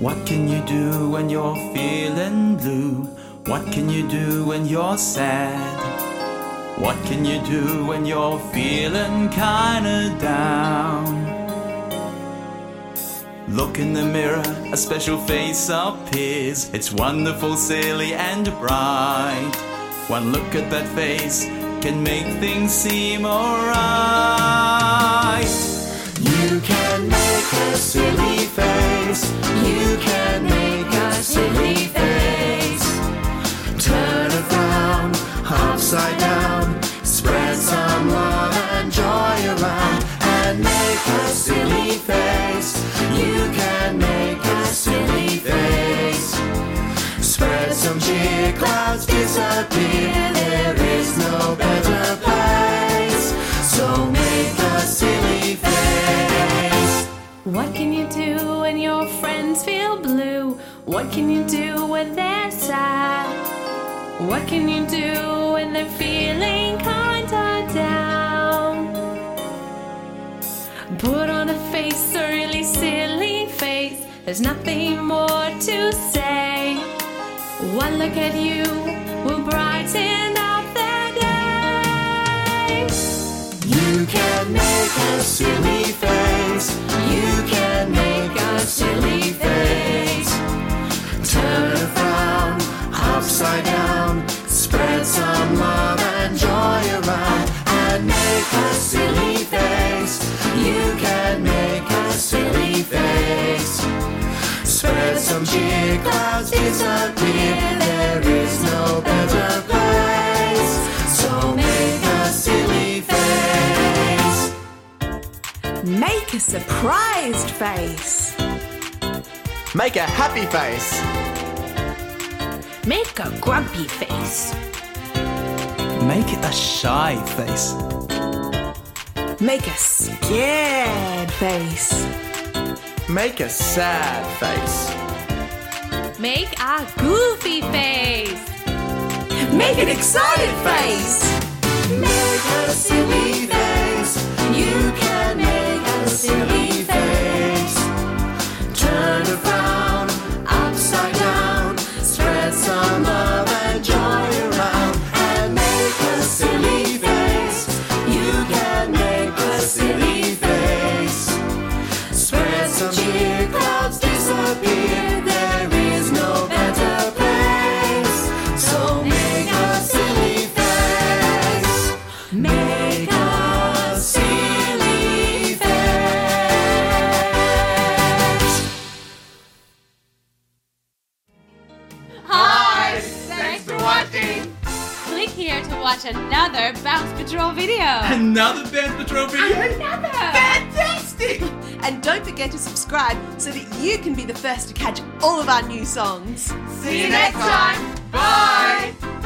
What can you do when you're feeling blue? What can you do when you're sad? What can you do when you're feeling kinda down? Look in the mirror, a special face appears. It's wonderful, silly, and bright. One look at that face can make things seem alright. You can make a silly face. Upside down. Spread some love and joy around. And make a silly face. You can make a silly face. Spread some cheer, clouds disappear. There is no better place. So make a silly face. What can you do when your friends feel blue? What can you do when they're sad? What can you do when they're feeling kinda down? Put on a face, a really silly face. There's nothing more to say. One look at you will brighten up their day. You can make a silly face. You can make a silly face. Turn a frown upside down. Spread some love and joy around. And make a silly face. You can make a silly face. Spread some cheer, clouds disappear. There is no better place. So make a silly face. Make a surprised face. Make a happy face. Make a grumpy face. Make it a shy face. Make a scared face. Make a sad face. Make a goofy face. Make an excited face. Make a silly face. You can make a silly face. Turn a some cheer, clouds disappear. There is no better place. So make a silly face. Make a silly face. Hi! Thanks for watching! Click here to watch another Bounce Patrol video. Another Bounce Patrol video? Another! And don't forget to subscribe so that you can be the first to catch all of our new songs. See you next time! Bye!